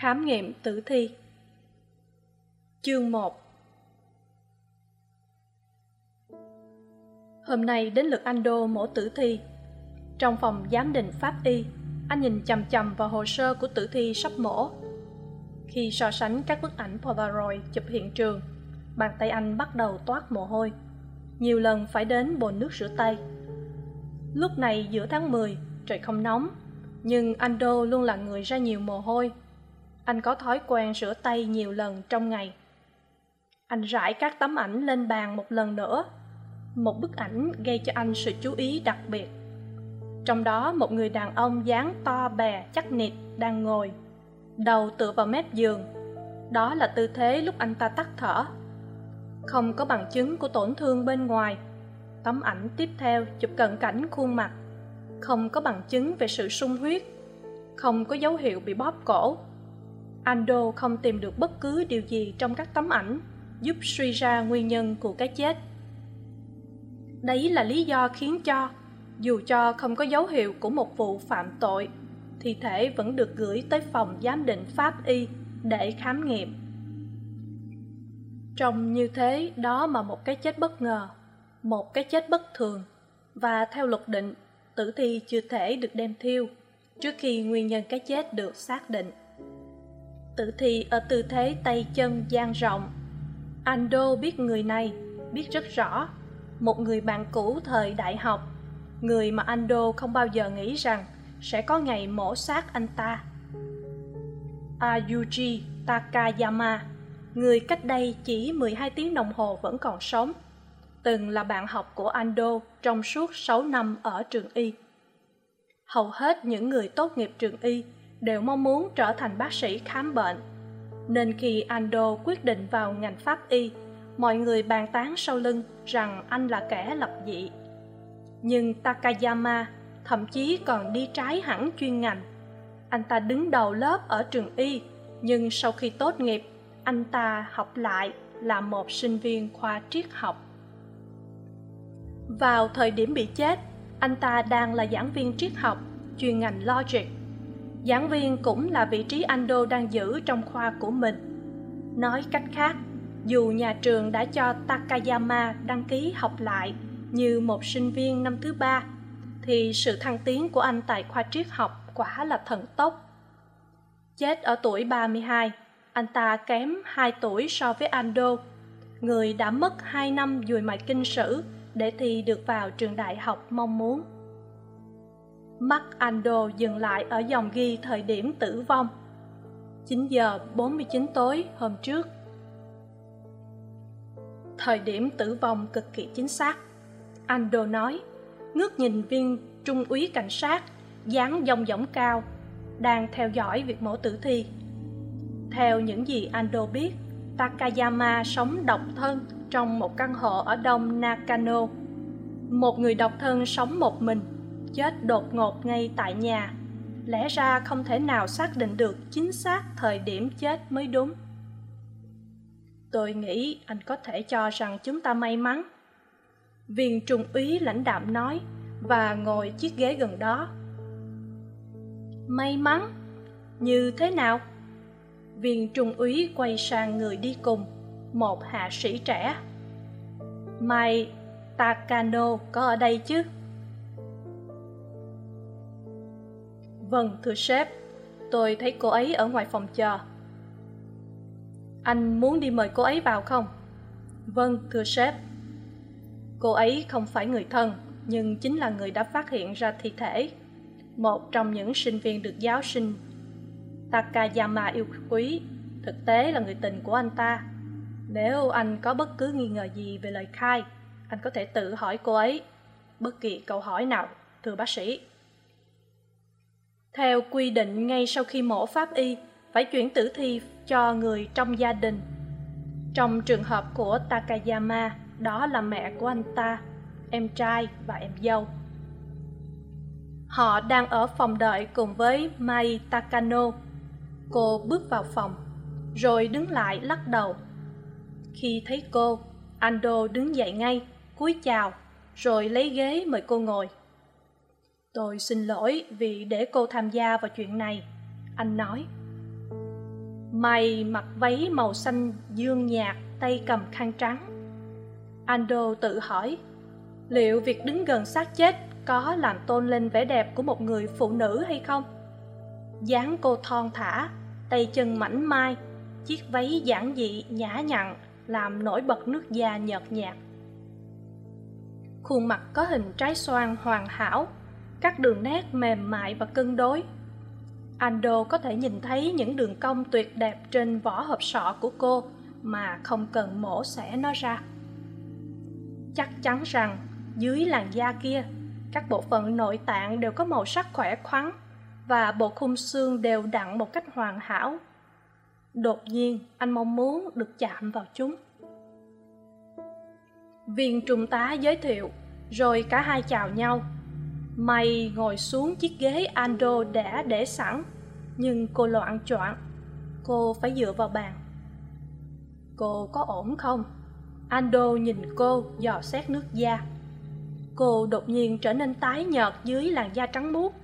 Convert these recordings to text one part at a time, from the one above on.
Khám nghiệm tử thi. Chương một. Hôm nay đến lượt anh Đô mổ tử thi. Trong phòng giám định pháp y, Anh nhìn chằm chằm vào hồ sơ của tử thi sắp mổ. Khi so sánh các bức ảnh Polaroid chụp hiện trường, Bàn tay anh bắt đầu toát mồ hôi. Nhiều lần phải đến bồn nước rửa tay. Lúc này giữa tháng 10 Trời không nóng, Nhưng anh Đô luôn là người ra nhiều mồ hôi anh có thói quen rửa tay nhiều lần trong ngày. Anh rải các tấm ảnh lên bàn một lần nữa. Một bức ảnh gây cho anh sự chú ý đặc biệt. Trong đó, một người đàn ông dáng to bè chắc nịt đang ngồi, đầu tựa vào mép giường. Đó là tư thế lúc anh ta tắt thở. Không có bằng chứng của tổn thương bên ngoài. Tấm ảnh tiếp theo chụp cận cảnh khuôn mặt. Không có bằng chứng về sự sung huyết. Không có dấu hiệu bị bóp cổ ando không tìm được bất cứ điều gì trong các tấm ảnh giúp suy ra nguyên nhân của cái chết. Đấy là lý do khiến cho, dù cho không có dấu hiệu của một vụ phạm tội, thi thể vẫn được gửi tới phòng giám định pháp y để khám nghiệm. Trông như thế, đó mà một cái chết bất ngờ, một cái chết bất thường. Và theo luật định, tử thi chưa thể được đem thiêu trước khi nguyên nhân cái chết được xác định tử thi ở tư thế tay chân dang rộng. Ando biết người này, biết rất rõ, một người bạn cũ thời đại học, người mà ando không bao giờ nghĩ rằng sẽ có ngày mổ xác anh ta. Ayuji takayama, người cách đây chỉ 12 tiếng đồng hồ vẫn còn sống, từng là bạn học của ando trong suốt 6 năm ở trường y. Hầu hết những người tốt nghiệp trường y đều mong muốn trở thành bác sĩ khám bệnh. Nên khi ando quyết định vào ngành pháp y, mọi người bàn tán sau lưng rằng anh là kẻ lập dị. Nhưng takayama thậm chí còn đi trái hẳn chuyên ngành. Anh ta đứng đầu lớp ở trường y, nhưng sau khi tốt nghiệp, anh ta học lại là một sinh viên khoa triết học. Vào thời điểm bị chết, anh ta đang là giảng viên triết học chuyên ngành logic giảng viên cũng là vị trí anh đô đang giữ trong khoa của mình. Nói cách khác, dù nhà trường đã cho takayama đăng ký học lại như một sinh viên năm thứ ba, thì sự thăng tiến của anh tại khoa triết học quả là thần tốc. Chết ở tuổi ba mươi hai, anh ta kém hai tuổi so với ando, người đã mất hai năm dùi mài kinh sử để thi được vào trường đại học mong muốn mắt ando dừng lại ở dòng ghi thời điểm tử vong. 9 giờ 49 tối hôm trước. Thời điểm tử vong cực kỳ chính xác. Ando nói, ngước nhìn viên trung úy cảnh sát, dáng dòng dỏng cao, đang theo dõi việc mổ tử thi. Theo những gì ando biết, takayama sống độc thân trong một căn hộ ở đông nakano. Một người độc thân sống một mình chết đột ngột ngay tại nhà. Lẽ ra không thể nào xác định được chính xác thời điểm chết mới đúng. Tôi nghĩ anh có thể cho rằng chúng ta may mắn. Viên trung úy lãnh đạm nói và ngồi chiếc ghế gần đó. May mắn? Như thế nào? Viên trung úy quay sang người đi cùng, một hạ sĩ trẻ. Mai takano có ở đây chứ? Vâng thưa sếp. Tôi thấy cô ấy ở ngoài phòng chờ. Anh muốn đi mời cô ấy vào không? Vâng thưa sếp. Cô ấy không phải người thân, nhưng chính là người đã phát hiện ra thi thể. Một trong những sinh viên được giáo sinh takayama yêu quý. Thực tế là người tình của anh ta. Nếu anh có bất cứ nghi ngờ gì về lời khai, anh có thể tự hỏi cô ấy. Bất kỳ câu hỏi nào, thưa bác sĩ theo quy định ngay sau khi mổ pháp y, phải chuyển tử thi cho người trong gia đình. Trong trường hợp của takayama, đó là mẹ của anh ta, em trai và em dâu. Họ đang ở phòng đợi cùng với mai takano. Cô bước vào phòng, rồi đứng lại lắc đầu. Khi thấy cô, ando đứng dậy ngay, cúi chào, rồi lấy ghế mời cô ngồi tôi xin lỗi vì để cô tham gia vào chuyện này. Anh nói, mày mặc váy màu xanh dương nhạt, tay cầm khăn trắng. Ando tự hỏi, liệu việc đứng gần xác chết có làm tôn lên vẻ đẹp của một người phụ nữ hay không? Dáng cô thon thả, tay chân mảnh mai, chiếc váy giản dị, nhã nhặn, làm nổi bật nước da nhợt nhạt. Khuôn mặt có hình trái xoan hoàn hảo các đường nét mềm mại và cân đối. Ando có thể nhìn thấy những đường cong tuyệt đẹp trên vỏ hộp sọ của cô mà không cần mổ xẻ nó ra. Chắc chắn rằng, dưới làn da kia, các bộ phận nội tạng đều có màu sắc khỏe khoắn và bộ khung xương đều đặn một cách hoàn hảo. Đột nhiên, anh mong muốn được chạm vào chúng. Viên trung tá giới thiệu, rồi cả hai chào nhau mày ngồi xuống chiếc ghế ando đã để sẵn, nhưng cô loạn choạng. Cô phải dựa vào bàn. Cô có ổn không? Ando nhìn cô dò xét nước da. Cô đột nhiên trở nên tái nhợt dưới làn da trắng muốt.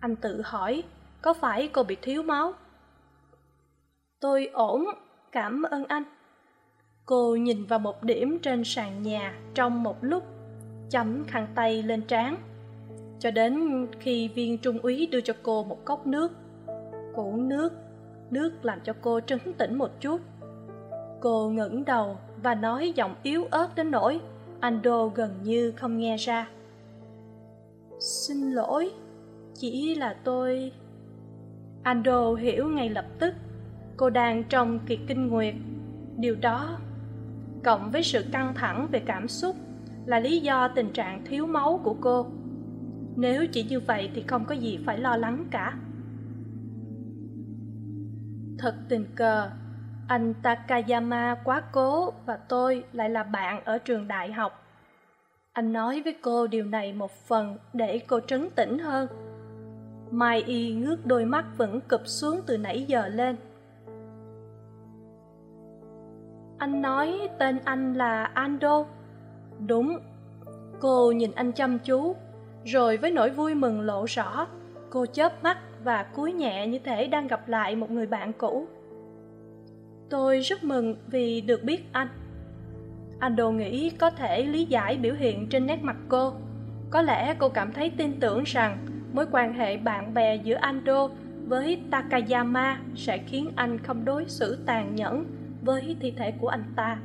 Anh tự hỏi, có phải cô bị thiếu máu? Tôi ổn, cảm ơn anh. Cô nhìn vào một điểm trên sàn nhà trong một lúc, chấm khăn tay lên trán cho đến khi viên trung úy đưa cho cô một cốc nước. Cô uống nước nước làm cho cô trấn tĩnh một chút. Cô ngẩng đầu và nói giọng yếu ớt đến nỗi ando gần như không nghe ra. Xin lỗi, chỉ là tôi ando hiểu ngay lập tức, cô đang trong kỳ kinh nguyệt. Điều đó, cộng với sự căng thẳng về cảm xúc, là lý do tình trạng thiếu máu của cô nếu chỉ như vậy thì không có gì phải lo lắng cả. Thật tình cờ, anh takayama quá cố và tôi lại là bạn ở trường đại học. Anh nói với cô điều này một phần để cô trấn tĩnh hơn. Mai y ngước đôi mắt vẫn cụp xuống từ nãy giờ lên. Anh nói tên anh là ando. Đúng, cô nhìn anh chăm chú rồi với nỗi vui mừng lộ rõ, cô chớp mắt và cúi nhẹ như thể đang gặp lại một người bạn cũ. Tôi rất mừng vì được biết anh. Anh đồ nghĩ có thể lý giải biểu hiện trên nét mặt cô. Có lẽ cô cảm thấy tin tưởng rằng mối quan hệ bạn bè giữa ando với takayama sẽ khiến anh không đối xử tàn nhẫn với thi thể của anh ta.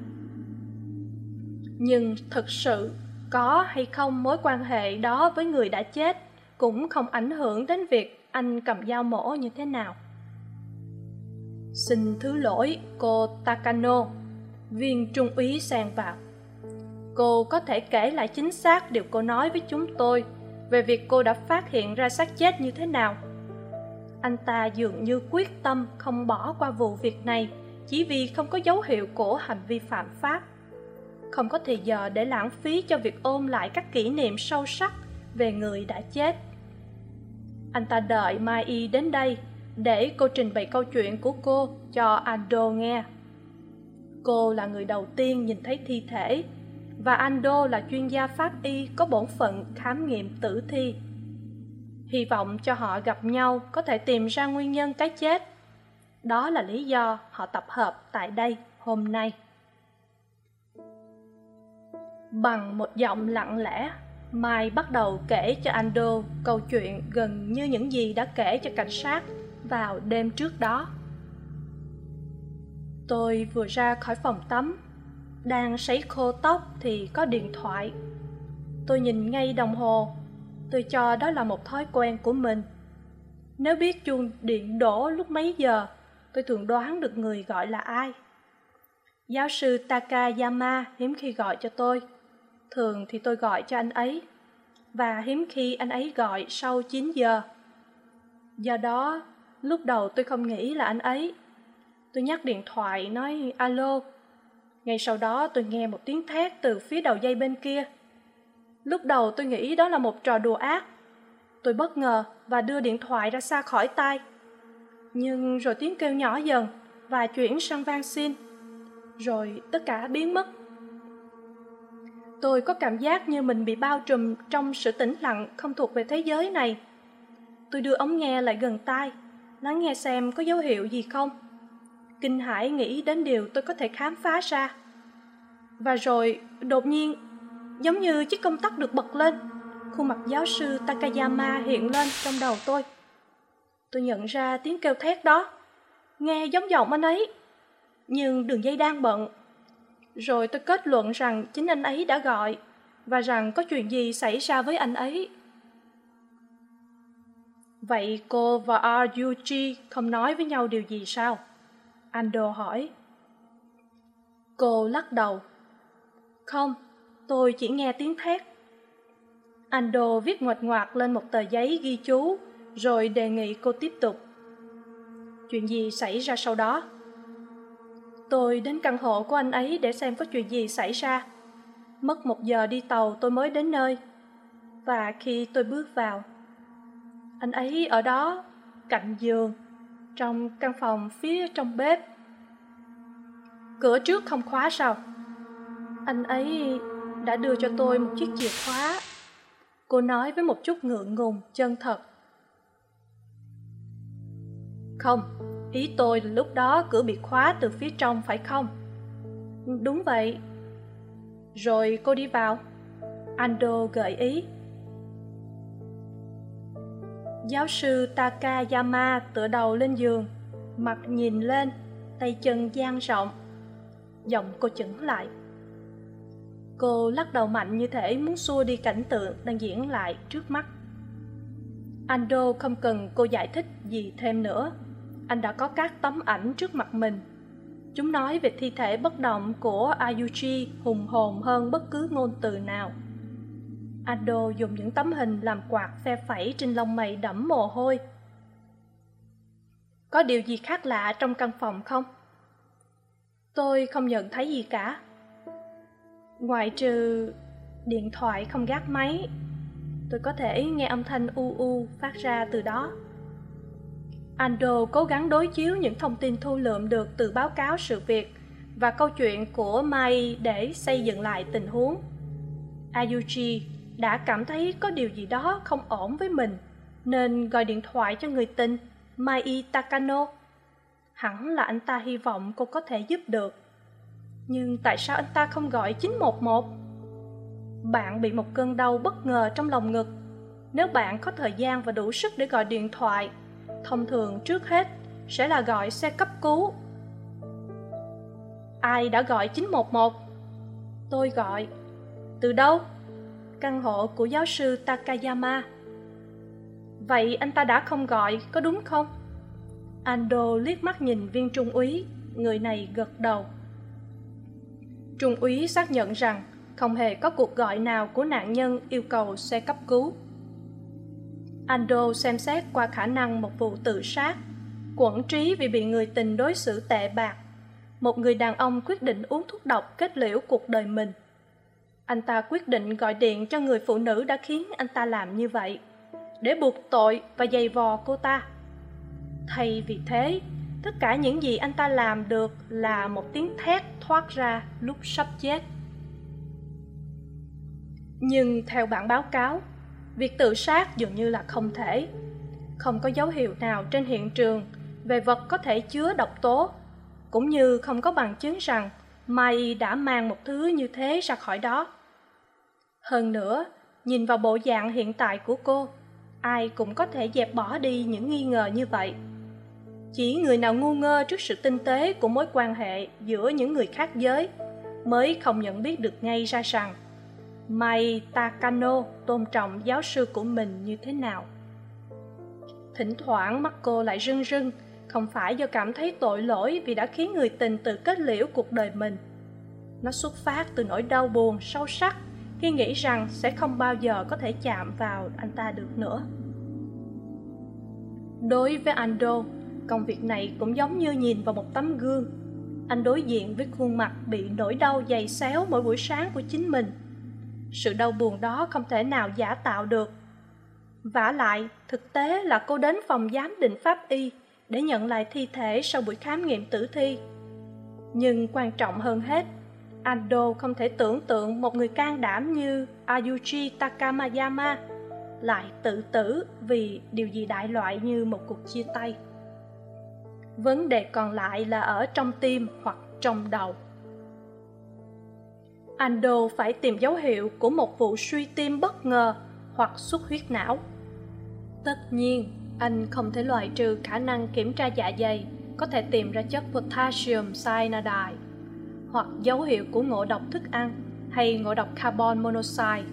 Nhưng thực sự có hay không mối quan hệ đó với người đã chết cũng không ảnh hưởng đến việc anh cầm dao mổ như thế nào. Xin thứ lỗi, cô takano. Viên trung úy xen vào. Cô có thể kể lại chính xác điều cô nói với chúng tôi về việc cô đã phát hiện ra xác chết như thế nào. Anh ta dường như quyết tâm không bỏ qua vụ việc này chỉ vì không có dấu hiệu của hành vi phạm pháp không có thời giờ để lãng phí cho việc ôm lại các kỷ niệm sâu sắc về người đã chết. Anh ta đợi mai y đến đây để cô trình bày câu chuyện của cô cho ando nghe. Cô là người đầu tiên nhìn thấy thi thể và ando là chuyên gia pháp y có bổn phận khám nghiệm tử thi. Hy vọng cho họ gặp nhau có thể tìm ra nguyên nhân cái chết. Đó là lý do họ tập hợp tại đây hôm nay bằng một giọng lặng lẽ, mai bắt đầu kể cho ando câu chuyện gần như những gì đã kể cho cảnh sát vào đêm trước đó. Tôi vừa ra khỏi phòng tắm, đang sấy khô tóc thì có điện thoại. Tôi nhìn ngay đồng hồ, tôi cho đó là một thói quen của mình. Nếu biết chuông điện đổ lúc mấy giờ, tôi thường đoán được người gọi là ai. Giáo sư takayama hiếm khi gọi cho tôi thường thì tôi gọi cho anh ấy. Và hiếm khi anh ấy gọi sau chín giờ. Do đó, lúc đầu tôi không nghĩ là anh ấy. Tôi nhắc điện thoại, nói, alo. Ngay sau đó tôi nghe một tiếng thét từ phía đầu dây bên kia. Lúc đầu tôi nghĩ đó là một trò đùa ác. Tôi bất ngờ và đưa điện thoại ra xa khỏi tai. Nhưng rồi tiếng kêu nhỏ dần và chuyển sang vang xin. Rồi tất cả biến mất tôi có cảm giác như mình bị bao trùm trong sự tĩnh lặng không thuộc về thế giới này. Tôi đưa ống nghe lại gần tai, lắng nghe xem có dấu hiệu gì không. Kinh hãi nghĩ đến điều tôi có thể khám phá ra. Và rồi, đột nhiên, giống như chiếc công tắc được bật lên, khuôn mặt giáo sư takayama hiện lên trong đầu tôi. Tôi nhận ra tiếng kêu thét đó, nghe giống giọng anh ấy, nhưng đường dây đang bận rồi tôi kết luận rằng chính anh ấy đã gọi và rằng có chuyện gì xảy ra với anh ấy. Vậy cô và ryuji không nói với nhau điều gì sao? Ando hỏi. Cô lắc đầu. Không, tôi chỉ nghe tiếng thét. Ando viết ngoạch ngoạc lên một tờ giấy ghi chú, rồi đề nghị cô tiếp tục. Chuyện gì xảy ra sau đó? Tôi đến căn hộ của anh ấy để xem có chuyện gì xảy ra. Mất một giờ đi tàu, tôi mới đến nơi. Và khi tôi bước vào, anh ấy ở đó, cạnh giường, trong căn phòng phía trong bếp. Cửa trước không khóa sao? Anh ấy đã đưa cho tôi một chiếc chìa khóa. Cô nói với một chút ngượng ngùng, chân thật. Không ý tôi là lúc đó cửa bị khóa từ phía trong, phải không? Đúng vậy. Rồi cô đi vào. Ando gợi ý. Giáo sư takayama tựa đầu lên giường, mặt nhìn lên, tay chân dang rộng. Giọng cô chững lại. Cô lắc đầu mạnh như thể muốn xua đi cảnh tượng đang diễn lại trước mắt. Ando không cần cô giải thích gì thêm nữa anh đã có các tấm ảnh trước mặt mình. Chúng nói về thi thể bất động của ayuji hùng hồn hơn bất cứ ngôn từ nào. Ado dùng những tấm hình làm quạt phe phẩy trên lông mày đẫm mồ hôi. Có điều gì khác lạ trong căn phòng không? Tôi không nhận thấy gì cả. Ngoại trừ điện thoại không gác máy, tôi có thể nghe âm thanh u u phát ra từ đó ando cố gắng đối chiếu những thông tin thu lượm được từ báo cáo sự việc và câu chuyện của mai để xây dựng lại tình huống ayuji đã cảm thấy có điều gì đó không ổn với mình nên gọi điện thoại cho người tình mai takano hẳn là anh ta hy vọng cô có thể giúp được nhưng tại sao anh ta không gọi 911? Bạn bị một cơn đau bất ngờ trong lòng ngực. Nếu bạn có thời gian và đủ sức để gọi điện thoại, thông thường trước hết sẽ là gọi xe cấp cứu. Ai đã gọi 911? Tôi gọi. Từ đâu? Căn hộ của giáo sư Takayama. Vậy anh ta đã không gọi, có đúng không? Ando liếc mắt nhìn viên trung úy, người này gật đầu trung úy xác nhận rằng không hề có cuộc gọi nào của nạn nhân yêu cầu xe cấp cứu ando xem xét qua khả năng một vụ tự sát, quẩn trí vì bị người tình đối xử tệ bạc. Một người đàn ông quyết định uống thuốc độc kết liễu cuộc đời mình. Anh ta quyết định gọi điện cho người phụ nữ đã khiến anh ta làm như vậy, để buộc tội và giày vò cô ta. Thay vì thế, tất cả những gì anh ta làm được là một tiếng thét thoát ra lúc sắp chết. Nhưng theo bản báo cáo việc tự sát dường như là không thể. Không có dấu hiệu nào trên hiện trường về vật có thể chứa độc tố, cũng như không có bằng chứng rằng Mai đã mang một thứ như thế ra khỏi đó. Hơn nữa, nhìn vào bộ dạng hiện tại của cô, ai cũng có thể dẹp bỏ đi những nghi ngờ như vậy. Chỉ người nào ngu ngơ trước sự tinh tế của mối quan hệ giữa những người khác giới mới không nhận biết được ngay ra rằng mai takano tôn trọng giáo sư của mình như thế nào? Thỉnh thoảng mắt cô lại rưng rưng, không phải do cảm thấy tội lỗi vì đã khiến người tình tự kết liễu cuộc đời mình. Nó xuất phát từ nỗi đau buồn sâu sắc, khi nghĩ rằng sẽ không bao giờ có thể chạm vào anh ta được nữa. Đối với ando, công việc này cũng giống như nhìn vào một tấm gương. Anh đối diện với khuôn mặt bị nỗi đau dày xéo mỗi buổi sáng của chính mình sự đau buồn đó không thể nào giả tạo được. Vả lại, thực tế là cô đến phòng giám định pháp y để nhận lại thi thể sau buổi khám nghiệm tử thi. Nhưng quan trọng hơn hết, ando không thể tưởng tượng một người can đảm như ayuji takamayama lại tự tử vì điều gì đại loại như một cuộc chia tay. Vấn đề còn lại là ở trong tim hoặc trong đầu ando phải tìm dấu hiệu của một vụ suy tim bất ngờ hoặc xuất huyết não. Tất nhiên, anh không thể loại trừ khả năng kiểm tra dạ dày có thể tìm ra chất potassium cyanide hoặc dấu hiệu của ngộ độc thức ăn hay ngộ độc carbon monoxide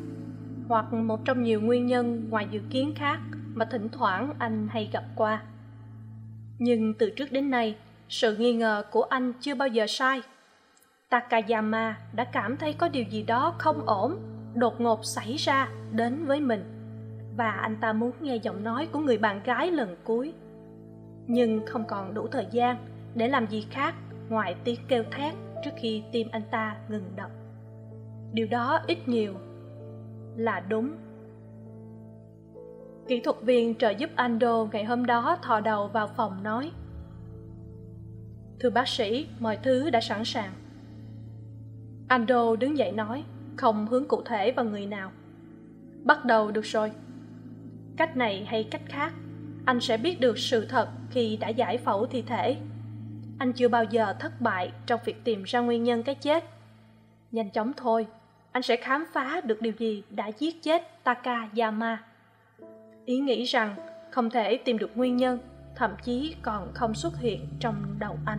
hoặc một trong nhiều nguyên nhân ngoài dự kiến khác mà thỉnh thoảng anh hay gặp qua. Nhưng từ trước đến nay, sự nghi ngờ của anh chưa bao giờ sai takayama đã cảm thấy có điều gì đó không ổn, đột ngột xảy ra đến với mình. Và anh ta muốn nghe giọng nói của người bạn gái lần cuối. Nhưng không còn đủ thời gian để làm gì khác ngoài tiếng kêu thét trước khi tim anh ta ngừng đập. Điều đó ít nhiều là đúng. Kỹ thuật viên trợ giúp ando ngày hôm đó thò đầu vào phòng nói, thưa bác sĩ, mọi thứ đã sẵn sàng ando đứng dậy nói, không hướng cụ thể vào người nào. Bắt đầu được rồi. Cách này hay cách khác, anh sẽ biết được sự thật khi đã giải phẫu thi thể. Anh chưa bao giờ thất bại trong việc tìm ra nguyên nhân cái chết. Nhanh chóng thôi, anh sẽ khám phá được điều gì đã giết chết takayama. Ý nghĩ rằng không thể tìm được nguyên nhân, thậm chí còn không xuất hiện trong đầu anh.